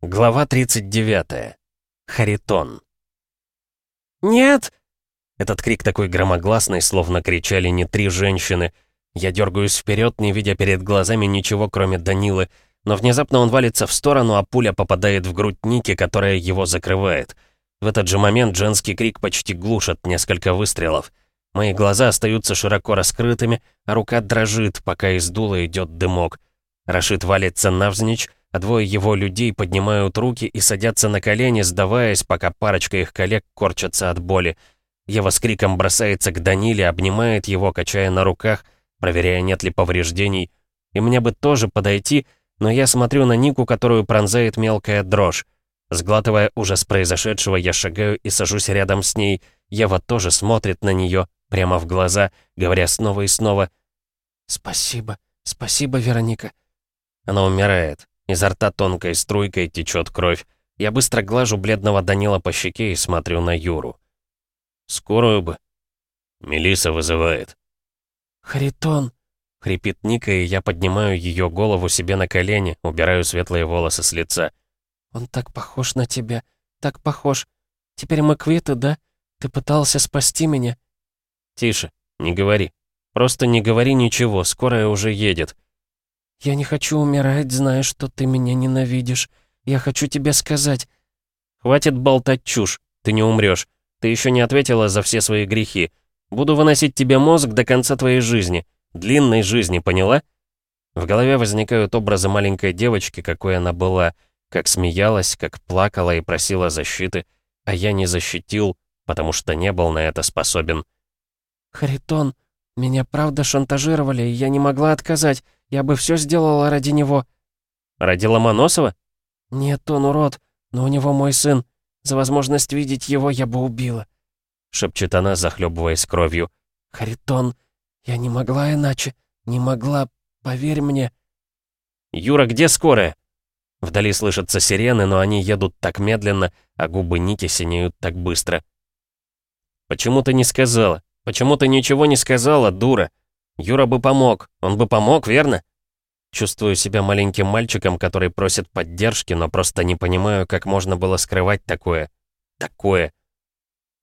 Глава 39. Харитон. «Нет!» Этот крик такой громогласный, словно кричали не три женщины. Я дергаюсь вперед, не видя перед глазами ничего, кроме Данилы, но внезапно он валится в сторону, а пуля попадает в грудь Ники, которая его закрывает. В этот же момент женский крик почти глушит несколько выстрелов. Мои глаза остаются широко раскрытыми, а рука дрожит, пока из дула идет дымок. Рашид валится навзничь, а двое его людей поднимают руки и садятся на колени, сдаваясь, пока парочка их коллег корчатся от боли. Ева с криком бросается к Даниле, обнимает его, качая на руках, проверяя, нет ли повреждений. И мне бы тоже подойти, но я смотрю на Нику, которую пронзает мелкая дрожь. Сглатывая ужас произошедшего, я шагаю и сажусь рядом с ней. Ева тоже смотрит на нее, прямо в глаза, говоря снова и снова «Спасибо, спасибо, Вероника». Она умирает. Изо рта тонкой струйкой течет кровь. Я быстро глажу бледного Данила по щеке и смотрю на Юру. «Скорую бы». Мелиса вызывает. «Харитон», — хрипит Ника, и я поднимаю ее голову себе на колени, убираю светлые волосы с лица. «Он так похож на тебя, так похож. Теперь мы квиты, да? Ты пытался спасти меня?» «Тише, не говори. Просто не говори ничего, скорая уже едет». «Я не хочу умирать, зная, что ты меня ненавидишь. Я хочу тебе сказать...» «Хватит болтать чушь, ты не умрешь. Ты еще не ответила за все свои грехи. Буду выносить тебе мозг до конца твоей жизни. Длинной жизни, поняла?» В голове возникают образы маленькой девочки, какой она была, как смеялась, как плакала и просила защиты, а я не защитил, потому что не был на это способен. «Харитон, меня правда шантажировали, и я не могла отказать. Я бы все сделала ради него». «Ради Ломоносова?» «Нет, он урод, но у него мой сын. За возможность видеть его я бы убила», — шепчет она, захлебываясь кровью. «Харитон, я не могла иначе. Не могла, поверь мне». «Юра, где скорая?» Вдали слышатся сирены, но они едут так медленно, а губы Ники синеют так быстро. «Почему ты не сказала? Почему ты ничего не сказала, дура?» Юра бы помог. Он бы помог, верно? Чувствую себя маленьким мальчиком, который просит поддержки, но просто не понимаю, как можно было скрывать такое. Такое.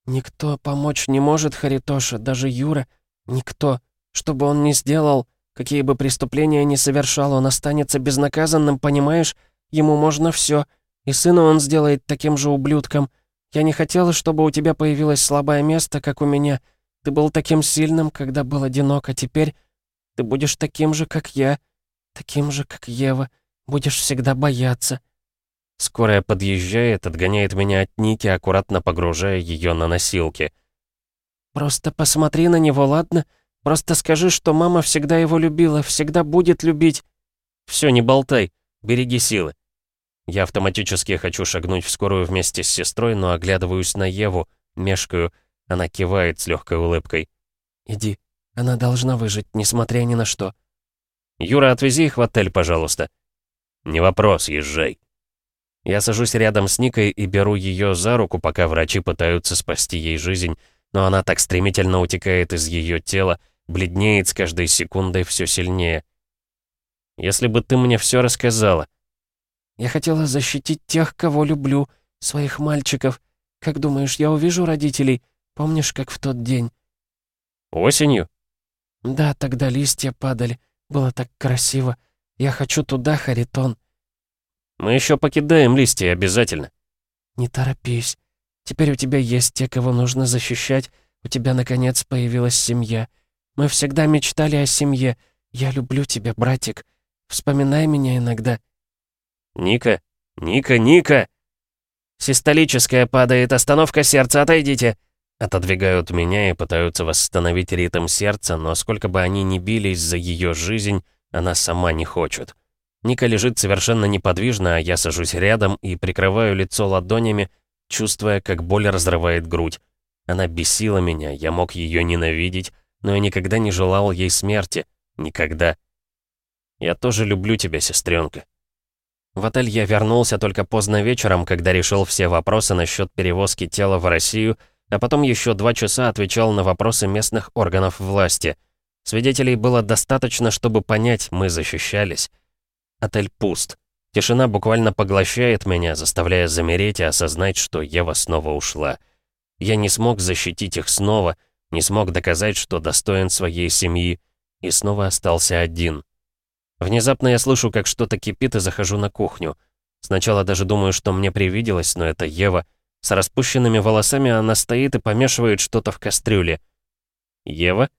Никто помочь не может, Харитоша, даже Юра. Никто. Что бы он ни сделал, какие бы преступления ни совершал, он останется безнаказанным, понимаешь? Ему можно все. И сына он сделает таким же ублюдком. Я не хотела, чтобы у тебя появилось слабое место, как у меня — ты был таким сильным, когда был одинок, а теперь ты будешь таким же, как я, таким же, как Ева, будешь всегда бояться». Скорая подъезжает, отгоняет меня от Ники, аккуратно погружая ее на носилки. «Просто посмотри на него, ладно? Просто скажи, что мама всегда его любила, всегда будет любить». Все, не болтай, береги силы». Я автоматически хочу шагнуть в скорую вместе с сестрой, но оглядываюсь на Еву, мешкаю — она кивает с легкой улыбкой. «Иди, она должна выжить, несмотря ни на что». «Юра, отвези их в отель, пожалуйста». «Не вопрос, езжай». Я сажусь рядом с Никой и беру ее за руку, пока врачи пытаются спасти ей жизнь, но она так стремительно утекает из ее тела, бледнеет с каждой секундой все сильнее. «Если бы ты мне все рассказала». «Я хотела защитить тех, кого люблю, своих мальчиков. Как думаешь, я увижу родителей?» Помнишь, как в тот день?» «Осенью?» «Да, тогда листья падали. Было так красиво. Я хочу туда, Харитон». «Мы еще покидаем листья обязательно». «Не торопись. Теперь у тебя есть те, кого нужно защищать. У тебя, наконец, появилась семья. Мы всегда мечтали о семье. Я люблю тебя, братик. Вспоминай меня иногда». «Ника! Ника! Ника!» «Систолическая падает. Остановка сердца. Отойдите!» Отодвигают меня и пытаются восстановить ритм сердца, но сколько бы они ни бились за ее жизнь, она сама не хочет. Ника лежит совершенно неподвижно, а я сажусь рядом и прикрываю лицо ладонями, чувствуя, как боль разрывает грудь. Она бесила меня, я мог ее ненавидеть, но я никогда не желал ей смерти. Никогда. Я тоже люблю тебя, сестренка. В отель я вернулся только поздно вечером, когда решил все вопросы насчет перевозки тела в Россию — а потом еще два часа отвечал на вопросы местных органов власти. Свидетелей было достаточно, чтобы понять, мы защищались. Отель пуст. Тишина буквально поглощает меня, заставляя замереть и осознать, что Ева снова ушла. Я не смог защитить их снова, не смог доказать, что достоин своей семьи, и снова остался один. Внезапно я слышу, как что-то кипит и захожу на кухню. Сначала даже думаю, что мне привиделось, но это Ева. С распущенными волосами она стоит и помешивает что-то в кастрюле. «Ева?»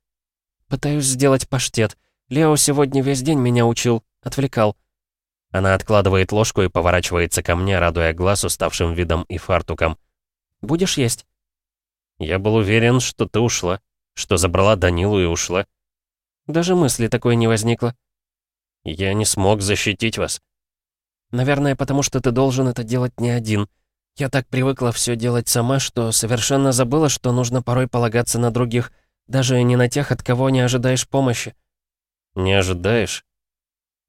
«Пытаюсь сделать паштет. Лео сегодня весь день меня учил, отвлекал». Она откладывает ложку и поворачивается ко мне, радуя глаз уставшим видом и фартуком. «Будешь есть?» «Я был уверен, что ты ушла, что забрала Данилу и ушла». «Даже мысли такой не возникло». «Я не смог защитить вас». «Наверное, потому что ты должен это делать не один. Я так привыкла все делать сама, что совершенно забыла, что нужно порой полагаться на других, даже не на тех, от кого не ожидаешь помощи». «Не ожидаешь?»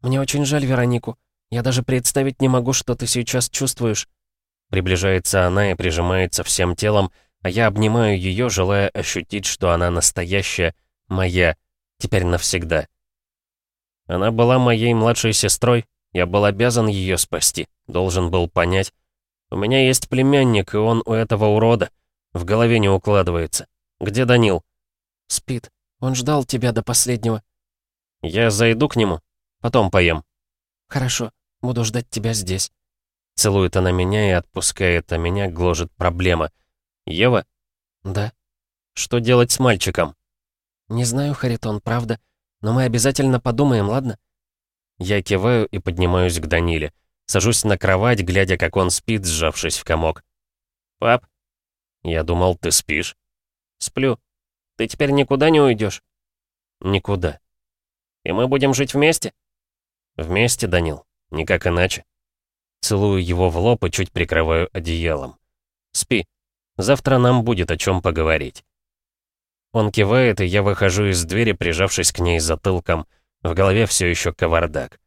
«Мне очень жаль Веронику. Я даже представить не могу, что ты сейчас чувствуешь». Приближается она и прижимается всем телом, а я обнимаю ее, желая ощутить, что она настоящая, моя, теперь навсегда. Она была моей младшей сестрой, я был обязан ее спасти, должен был понять. У меня есть племянник, и он у этого урода. В голове не укладывается. Где Данил? Спит. Он ждал тебя до последнего. Я зайду к нему, потом поем. Хорошо, буду ждать тебя здесь. Целует она меня и отпускает, а меня гложет проблема. Ева? Да. Что делать с мальчиком? Не знаю, Харитон, правда. Но мы обязательно подумаем, ладно? Я киваю и поднимаюсь к Даниле. Сажусь на кровать, глядя, как он спит, сжавшись в комок. «Пап?» «Я думал, ты спишь». «Сплю. Ты теперь никуда не уйдешь? «Никуда». «И мы будем жить вместе?» «Вместе, Данил. Никак иначе». Целую его в лоб и чуть прикрываю одеялом. «Спи. Завтра нам будет о чем поговорить». Он кивает, и я выхожу из двери, прижавшись к ней затылком. В голове все еще кавардак.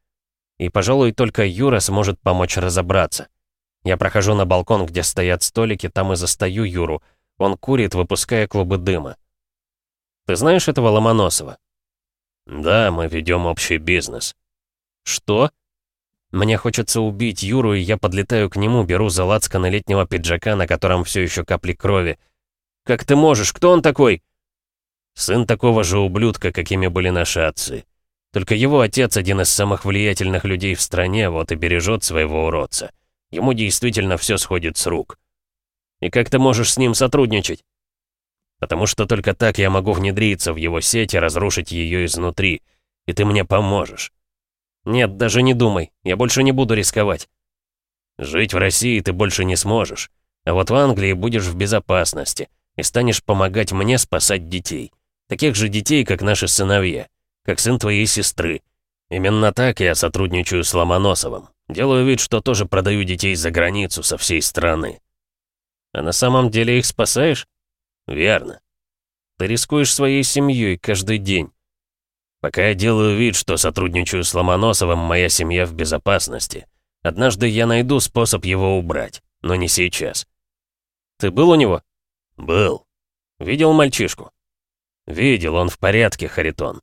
И, пожалуй, только Юра сможет помочь разобраться. Я прохожу на балкон, где стоят столики, там и застаю Юру. Он курит, выпуская клубы дыма. «Ты знаешь этого Ломоносова?» «Да, мы ведем общий бизнес». «Что?» Мне хочется убить Юру, и я подлетаю к нему, беру за лацканы летнего пиджака, на котором все еще капли крови. «Как ты можешь? Кто он такой?» Сын такого же ублюдка, какими были наши отцы. Только его отец один из самых влиятельных людей в стране, вот и бережет своего уродца. Ему действительно все сходит с рук. И как ты можешь с ним сотрудничать? Потому что только так я могу внедриться в его сеть и разрушить ее изнутри. И ты мне поможешь. Нет, даже не думай. Я больше не буду рисковать. Жить в России ты больше не сможешь. А вот в Англии будешь в безопасности и станешь помогать мне спасать детей. Таких же детей, как наши сыновья. Как сын твоей сестры. Именно так я сотрудничаю с Ломоносовым. Делаю вид, что тоже продаю детей за границу со всей страны. А на самом деле их спасаешь? Верно. Ты рискуешь своей семьей каждый день. Пока я делаю вид, что сотрудничаю с Ломоносовым, моя семья в безопасности. Однажды я найду способ его убрать, но не сейчас. Ты был у него? Был. Видел мальчишку? «Видел, он в порядке, Харитон».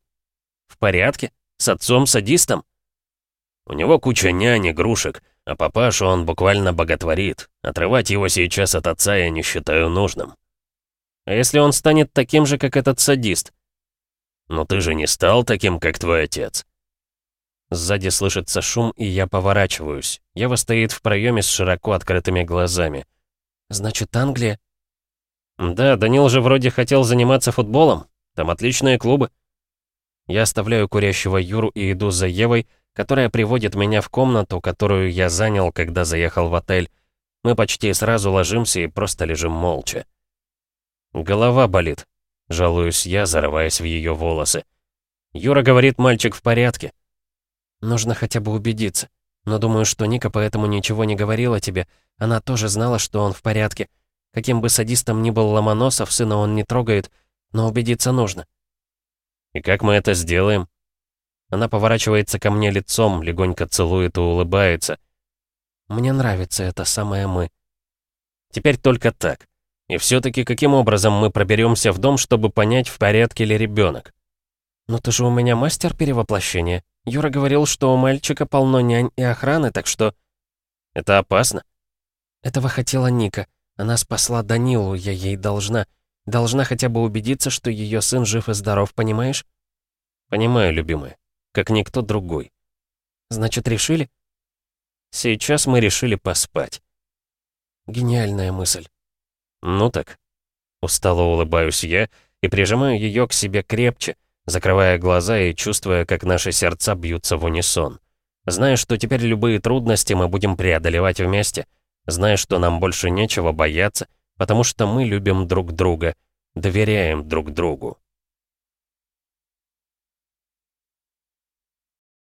«В порядке? С отцом-садистом?» «У него куча нянь, игрушек, а папашу он буквально боготворит. Отрывать его сейчас от отца я не считаю нужным». «А если он станет таким же, как этот садист?» «Но ты же не стал таким, как твой отец». Сзади слышится шум, и я поворачиваюсь. Ева стоит в проеме с широко открытыми глазами. «Значит, Англия?» «Да, Данил же вроде хотел заниматься футболом. Там отличные клубы». Я оставляю курящего Юру и иду за Евой, которая приводит меня в комнату, которую я занял, когда заехал в отель. Мы почти сразу ложимся и просто лежим молча. «Голова болит», — жалуюсь я, зарываясь в ее волосы. Юра говорит, мальчик в порядке. «Нужно хотя бы убедиться. Но думаю, что Ника поэтому ничего не говорила тебе. Она тоже знала, что он в порядке. Каким бы садистом ни был Ломоносов, сына он не трогает, но убедиться нужно. «И как мы это сделаем?» Она поворачивается ко мне лицом, легонько целует и улыбается. «Мне нравится это самое «мы». Теперь только так. И все-таки каким образом мы проберемся в дом, чтобы понять, в порядке ли ребенок? «Ну ты же у меня мастер перевоплощения. Юра говорил, что у мальчика полно нянь и охраны, так что...» «Это опасно?» «Этого хотела Ника. Она спасла Данилу, я ей должна. Должна хотя бы убедиться, что ее сын жив и здоров, понимаешь?» «Понимаю, любимая. Как никто другой». «Значит, решили?» «Сейчас мы решили поспать». «Гениальная мысль». «Ну так». Устало улыбаюсь я и прижимаю ее к себе крепче, закрывая глаза и чувствуя, как наши сердца бьются в унисон. Зная, что теперь любые трудности мы будем преодолевать вместе. Зная, что нам больше нечего бояться, потому что мы любим друг друга, доверяем друг другу.